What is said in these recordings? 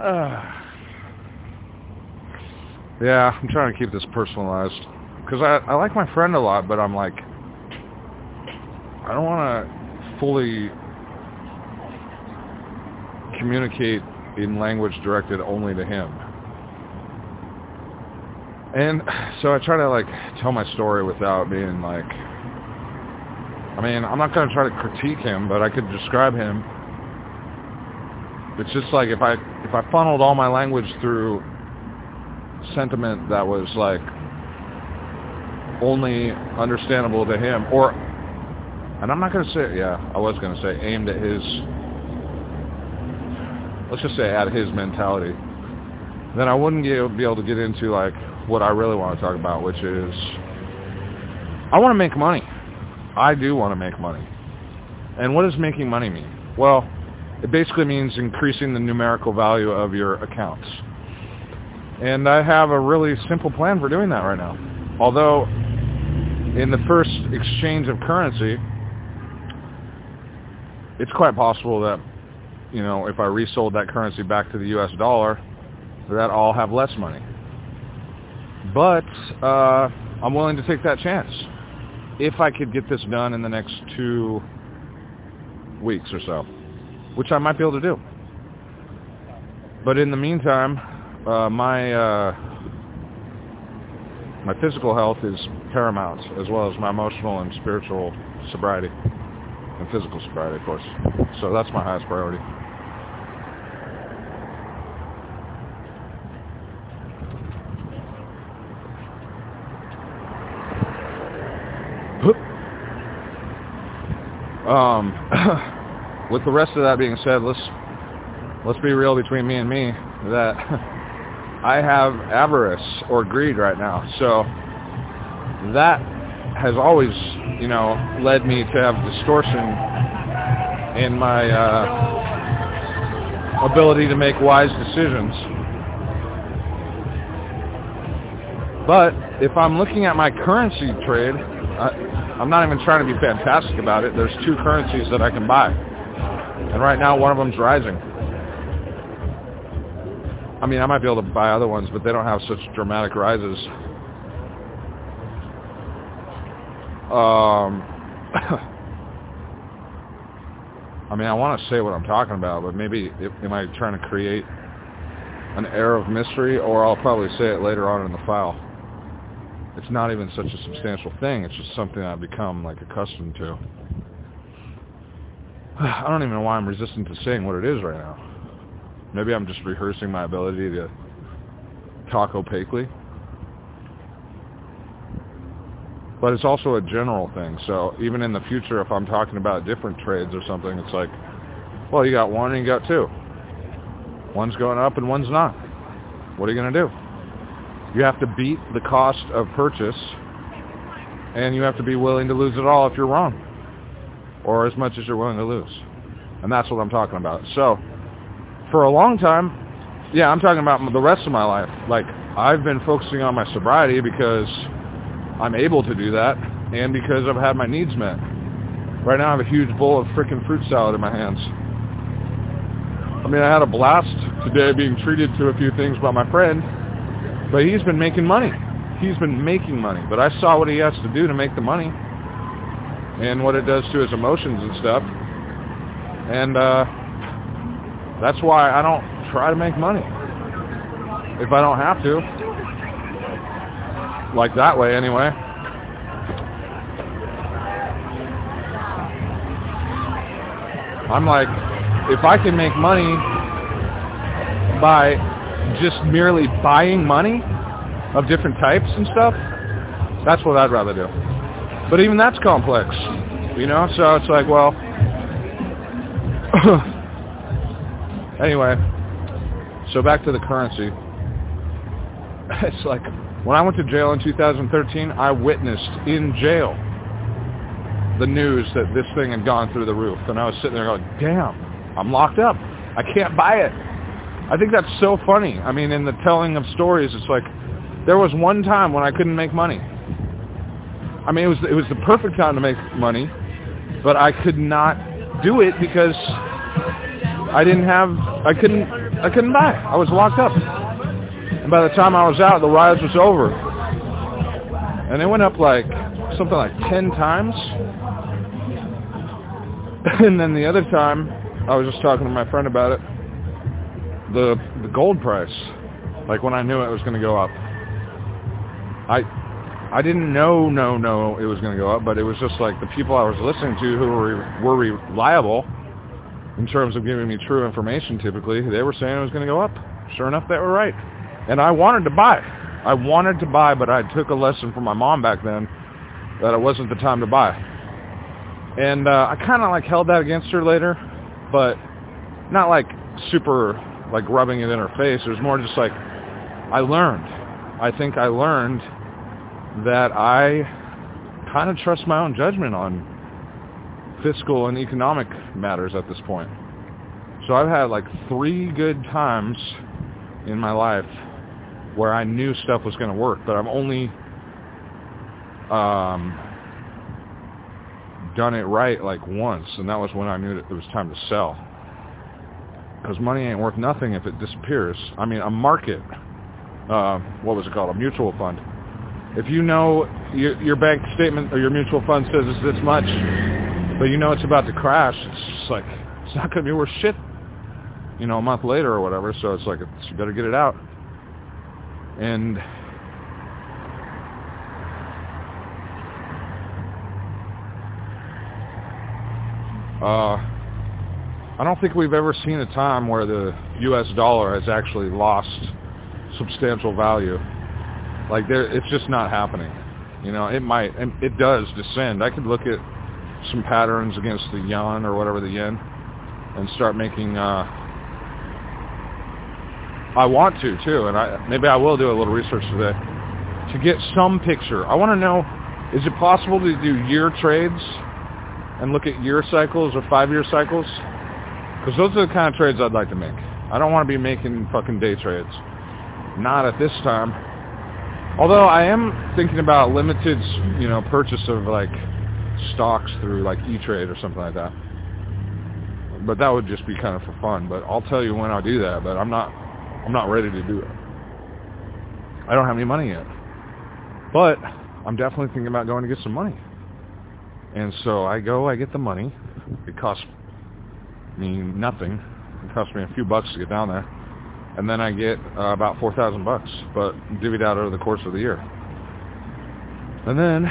Uh, yeah, I'm trying to keep this personalized because I I like my friend a lot, but I'm like I don't want to fully communicate in language directed only to him. And so I try to like tell my story without being like I mean, I'm not going to try to critique him, but I could describe him. It's just like if I if I funneled all my language through sentiment that was like only understandable to him or and I'm not to say yeah, I was to say aimed at his let's just say at his mentality, then I wouldn't be able to get into like what I really want to talk about, which is I want to make money. I do want to make money. And what does making money mean? Well, it basically means increasing the numerical value of your accounts. And I have a really simple plan for doing that right now. Although in the first exchange of currency, it's quite possible that you know, if I resold that currency back to the U.S. dollar, that I'll have less money. But uh, I'm willing to take that chance if I could get this done in the next two weeks or so, which I might be able to do. But in the meantime, uh, my uh, my physical health is paramount, as well as my emotional and spiritual sobriety, and physical sobriety, of course. So that's my highest priority. Um, with the rest of that being said, let's let's be real between me and me that I have avarice or greed right now. So that has always, you know, led me to have distortion in my uh, ability to make wise decisions. But if I'm looking at my currency trade, I, I'm not even trying to be fantastic about it. There's two currencies that I can buy. And right now one of them's rising. I mean, I might be able to buy other ones, but they don't have such dramatic rises. Um, I mean, I want to say what I'm talking about, but maybe am I trying to create an air of mystery, or I'll probably say it later on in the file it's not even such a substantial thing. It's just something I've become like accustomed to. I don't even know why I'm resistant to saying what it is right now. Maybe I'm just rehearsing my ability to talk opaquely. But it's also a general thing. So even in the future, if I'm talking about different trades or something, it's like, well, you got one and you got two. One's going up and one's not. What are you going to do? You have to beat the cost of purchase, and you have to be willing to lose it all if you're wrong, or as much as you're willing to lose. And that's what I'm talking about. So, for a long time, yeah, I'm talking about the rest of my life. Like, I've been focusing on my sobriety because I'm able to do that, and because I've had my needs met. Right now I have a huge bowl of freaking fruit salad in my hands. I mean, I had a blast today being treated to a few things by my friend, but he's been making money. He's been making money. But I saw what he has to do to make the money and what it does to his emotions and stuff. And uh, that's why I don't try to make money if I don't have to. Like that way anyway. I'm like, if I can make money by just merely buying money of different types and stuff, that's what I'd rather do. But even that's complex, you know? So it's like, well, anyway, so back to the currency. It's like, when I went to jail in 2013, I witnessed in jail the news that this thing had gone through the roof. And I was sitting there going, damn, I'm locked up. I can't buy it. I think that's so funny. I mean, in the telling of stories, it's like there was one time when I couldn't make money. I mean, it was it was the perfect time to make money, but I could not do it because I didn't have I couldn't I couldn't buy. I was locked up. And by the time I was out, the rise was over. And it went up like something like 10 times. and then the other time, I was just talking to my friend about it, the the gold price, like when I knew it was going to go up. I I didn't know, no, no, it was going to go up, but it was just like the people I was listening to who were, were reliable in terms of giving me true information typically, they were saying it was going to go up. Sure enough, they were right. And I wanted to buy. I wanted to buy, but I took a lesson from my mom back then that it wasn't the time to buy. And uh, I kind of like held that against her later, but not like super like rubbing it in her face. It was more just like I learned. I think I learned that I kind of trust my own judgment on fiscal and economic matters at this point. So I've had like three good times in my life where I knew stuff was going to work, but I've only um, done it right like once, and that was when I knew that it was time to sell. Because money ain't worth nothing if it disappears. I mean, a market, uh, what was it called, a mutual fund if you know your, your bank statement or your mutual fund says it's this much, but you know it's about to crash, it's just like, it's not going to be worth shit, you know, a month later or whatever. So it's like, it's, you better get it out. And uh, I don't think we've ever seen a time where the U.S. dollar has actually lost substantial value. Like there, it's just not happening. You know, it might, and it does descend. I could look at some patterns against the yuan or whatever the yen, and start making. uh I want to too, and I maybe I will do a little research today to get some picture. I want to know: is it possible to do year trades and look at year cycles or five-year cycles? Because those are the kind of trades I'd like to make. I don't want to be making fucking day trades. Not at this time. Although I am thinking about limited, you know, purchase of like stocks through like E-Trade or something like that. But that would just be kind of for fun. But I'll tell you when I do that. But I'm not, I'm not ready to do it. I don't have any money yet. But I'm definitely thinking about going to get some money. And so I go, I get the money. It costs me nothing. It costs me a few bucks to get down there and then I get uh, about four thousand bucks, but divvied out over the course of the year. And then,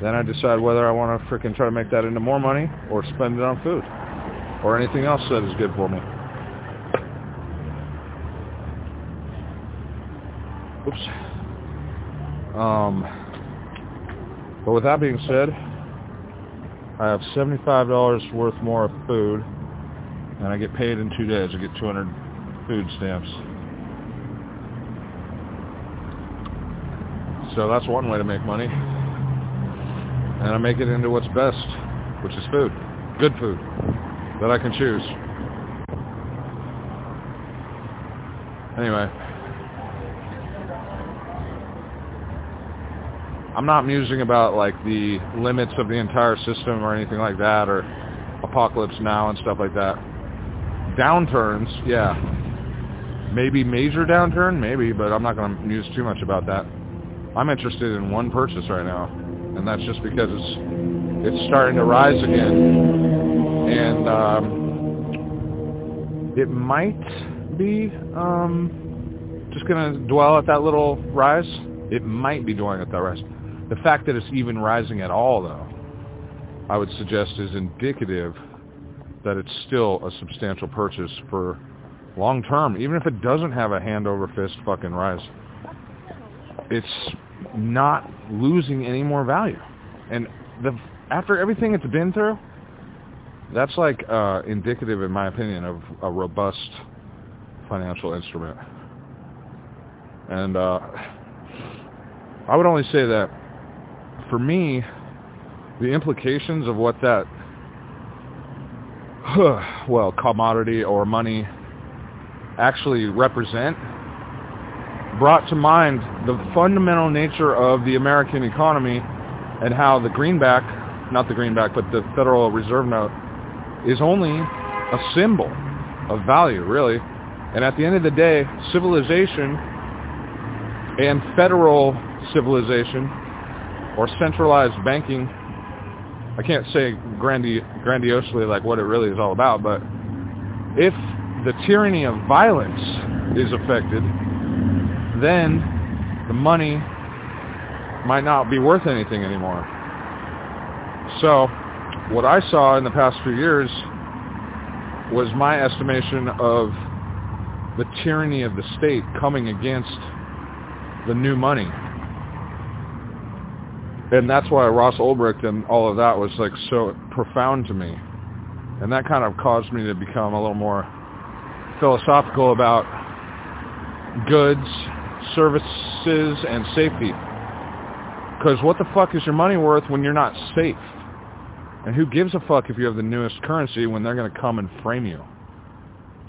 then I decide whether I want to freaking try to make that into more money or spend it on food or anything else that is good for me. Oops. Um, but with that being said, I have $75 worth more of food and I get paid in two days. I get 200 food stamps. So that's one way to make money. And I make it into what's best, which is food. Good food that I can choose. Anyway. I'm not musing about like the limits of the entire system or anything like that or apocalypse now and stuff like that downturns, yeah. Maybe major downturn, maybe, but I'm not going to muse too much about that. I'm interested in one purchase right now, and that's just because it's it's starting to rise again, and um, it might be um, just going to dwell at that little rise. It might be dwelling at that rise. The fact that it's even rising at all, though, I would suggest is indicative that it's still a substantial purchase for long term, even if it doesn't have a hand over fist fucking rise. It's not losing any more value. And the after everything it's been through, that's like uh, indicative, in my opinion, of a robust financial instrument. And uh, I would only say that for me, the implications of what that well, commodity or money actually represent brought to mind the fundamental nature of the American economy and how the greenback, not the greenback, but the Federal Reserve note, is only a symbol. of value, really. And at the end of the day, civilization and federal civilization or centralized banking, I can't say grandi- grandiosely like what it really is all about, but if the tyranny of violence is affected, then the money might not be worth anything anymore. So what I saw in the past few years was my estimation of the tyranny of the state coming against the new money. And that's why Ross Ulbricht and all of that was like so profound to me. And that kind of caused me to become a little more philosophical about goods, services, and safety. Because what the fuck is your money worth when you're not safe? And who gives a fuck if you have the newest currency when they're going to come and frame you?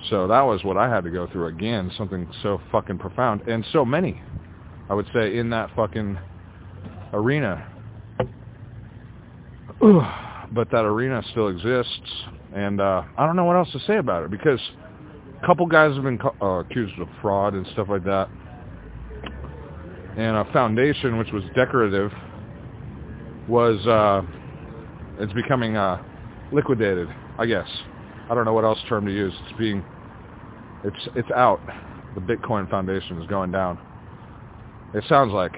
So that was what I had to go through again, something so fucking profound. And so many, I would say, in that fucking arena. But that arena still exists. And uh, I don't know what else to say about it because a couple guys have been uh, accused of fraud and stuff like that and a foundation which was decorative was uh, it's becoming uh, liquidated, I guess. I don't know what else term to use. It's being it's it's out. The Bitcoin Foundation is going down. It sounds like,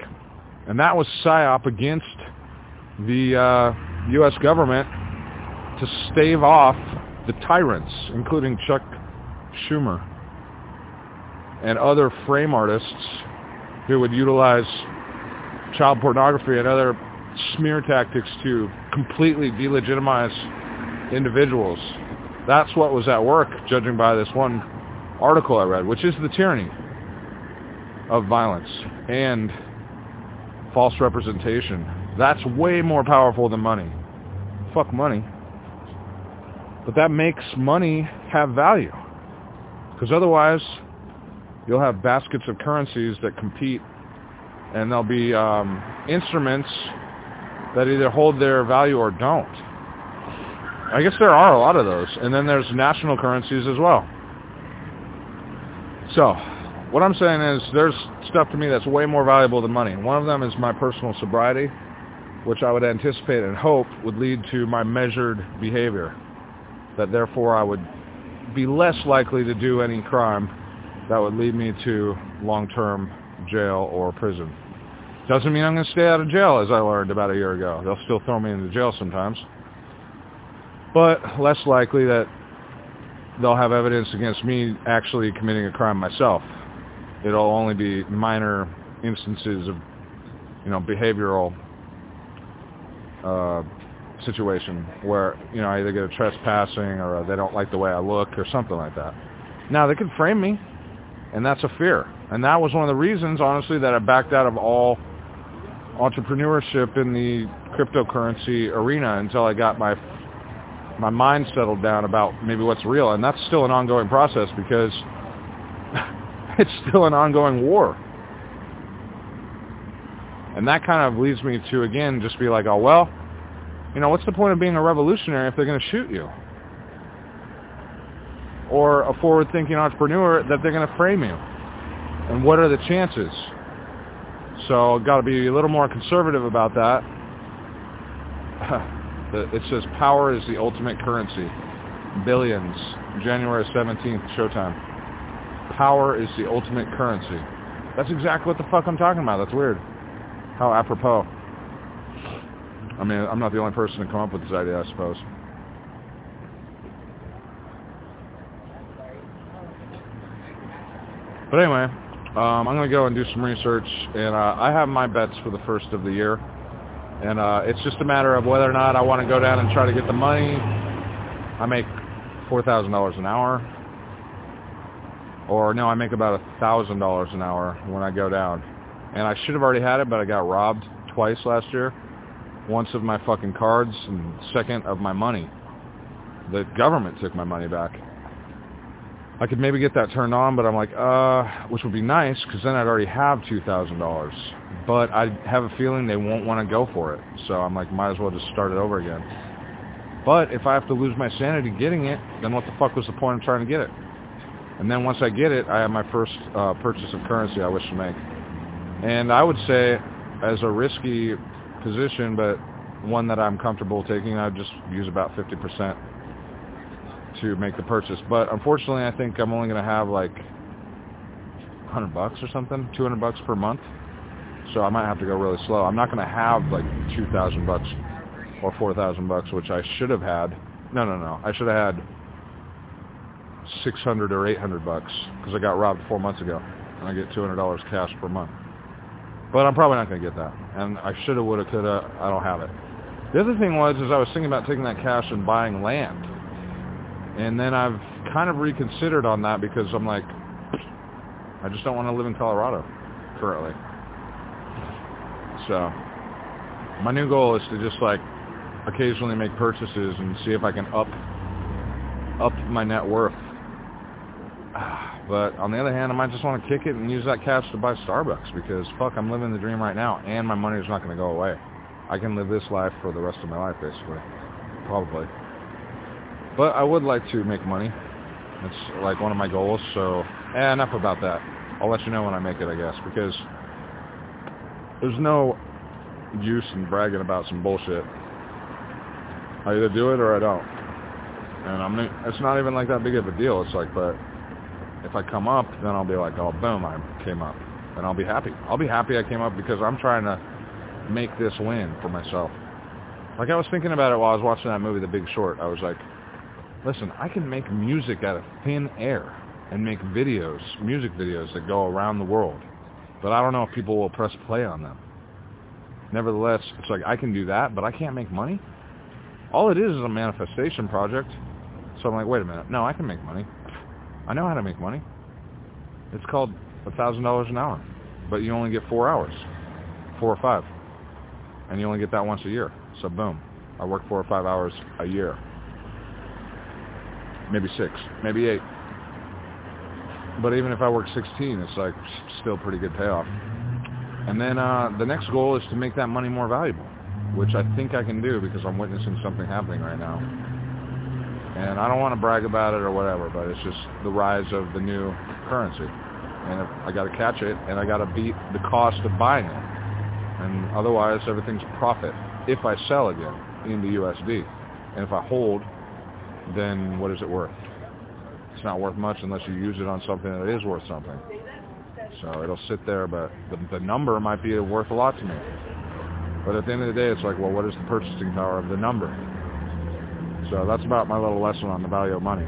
and that was psyop against the uh, U.S. government to stave off the tyrants, including Chuck Schumer and other frame artists who would utilize child pornography and other smear tactics to completely delegitimize individuals. That's what was at work, judging by this one article I read, which is the tyranny of violence and false representation. That's way more powerful than money. Fuck money. But that makes money have value. Because otherwise, you'll have baskets of currencies that compete, and there'll be um, instruments that either hold their value or don't. I guess there are a lot of those. And then there's national currencies as well. So, what I'm saying is there's stuff to me that's way more valuable than money. One of them is my personal sobriety, which I would anticipate and hope would lead to my measured behavior. That therefore I would be less likely to do any crime that would lead me to long-term jail or prison. Doesn't mean I'm going to stay out of jail, as I learned about a year ago. They'll still throw me into jail sometimes. But less likely that they'll have evidence against me actually committing a crime myself. It'll only be minor instances of, you know, behavioral uh, situation where, you know, I either get a trespassing or they don't like the way I look or something like that. Now, they could frame me and that's a fear. And that was one of the reasons, honestly, that I backed out of all entrepreneurship in the cryptocurrency arena until I got my my mind settled down about maybe what's real. And that's still an ongoing process because it's still an ongoing war. And that kind of leads me to, again, just be like, oh, well, you know, what's the point of being a revolutionary if they're going to shoot you? or a forward-thinking entrepreneur that they're going to frame you? And what are the chances? So I've got to be a little more conservative about that. it says power is the ultimate currency. Billions. January 17th, Showtime. Power is the ultimate currency. That's exactly what the fuck I'm talking about. That's weird. How apropos. I mean, I'm not the only person to come up with this idea, I suppose. But anyway, um, I'm going to go and do some research, and uh, I have my bets for the first of the year. And uh, it's just a matter of whether or not I want to go down and try to get the money. I make $4,000 an hour. Or no, I make about $1,000 an hour when I go down. And I should have already had it, but I got robbed twice last year. Once of my fucking cards and second of my money. The government took my money back. I could maybe get that turned on, but I'm like, uh, which would be nice because then I'd already have $2,000. But I have a feeling they won't want to go for it. So I'm like, might as well just start it over again. But if I have to lose my sanity getting it, then what the fuck was the point of trying to get it? And then once I get it, I have my first uh, purchase of currency I wish to make. And I would say, as a risky position, but one that I'm comfortable taking, I'd just use about 50% to make the purchase. But unfortunately, I think I'm only going to have like 100 bucks or something, 200 bucks per month. So I might have to go really slow. I'm not going to have like 2,000 bucks or 4,000 bucks, which I should have had. No, no, no. I should have had 600 or 800 bucks because I got robbed four months ago, and I get $200 cash per month. But I'm probably not going to get that, and I shoulda, woulda, coulda. I don't have it. The other thing was, is I was thinking about taking that cash and buying land, and then I've kind of reconsidered on that because I'm like, I just don't want to live in Colorado currently. So my new goal is to just like occasionally make purchases and see if I can up up my net worth. Ah. But on the other hand, I might just want to kick it and use that cash to buy Starbucks because fuck, I'm living the dream right now, and my money is not going to go away. I can live this life for the rest of my life, basically, probably. But I would like to make money. It's like one of my goals. So, eh, enough about that. I'll let you know when I make it, I guess, because there's no use in bragging about some bullshit. I either do it or I don't. And I'm it's not even like that big of a deal. It's like, but if I come up, then I'll be like, oh, boom, I came up. And I'll be happy. I'll be happy I came up because I'm trying to make this win for myself. Like I was thinking about it while I was watching that movie, The Big Short. I was like, listen, I can make music out of thin air and make videos, music videos that go around the world. But I don't know if people will press play on them. Nevertheless, it's like I can do that, but I can't make money. All it is is a manifestation project. So I'm like, wait a minute. No, I can make money. I know how to make money. It's called a $1,000 an hour. But you only get four hours. Four or five. And you only get that once a year. So boom. I work four or five hours a year. Maybe six. Maybe eight. But even if I work 16, it's like still pretty good payoff. And then uh, the next goal is to make that money more valuable, which I think I can do because I'm witnessing something happening right now. And I don't want to brag about it or whatever, but it's just the rise of the new currency. And I got to catch it, and I got to beat the cost of buying it. And otherwise, everything's profit if I sell again in the USD. And if I hold, then what is it worth? It's not worth much unless you use it on something that is worth something. So it'll sit there, but the, the number might be worth a lot to me. But at the end of the day, it's like, well, what is the purchasing power of the number? So that's about my little lesson on the value of money.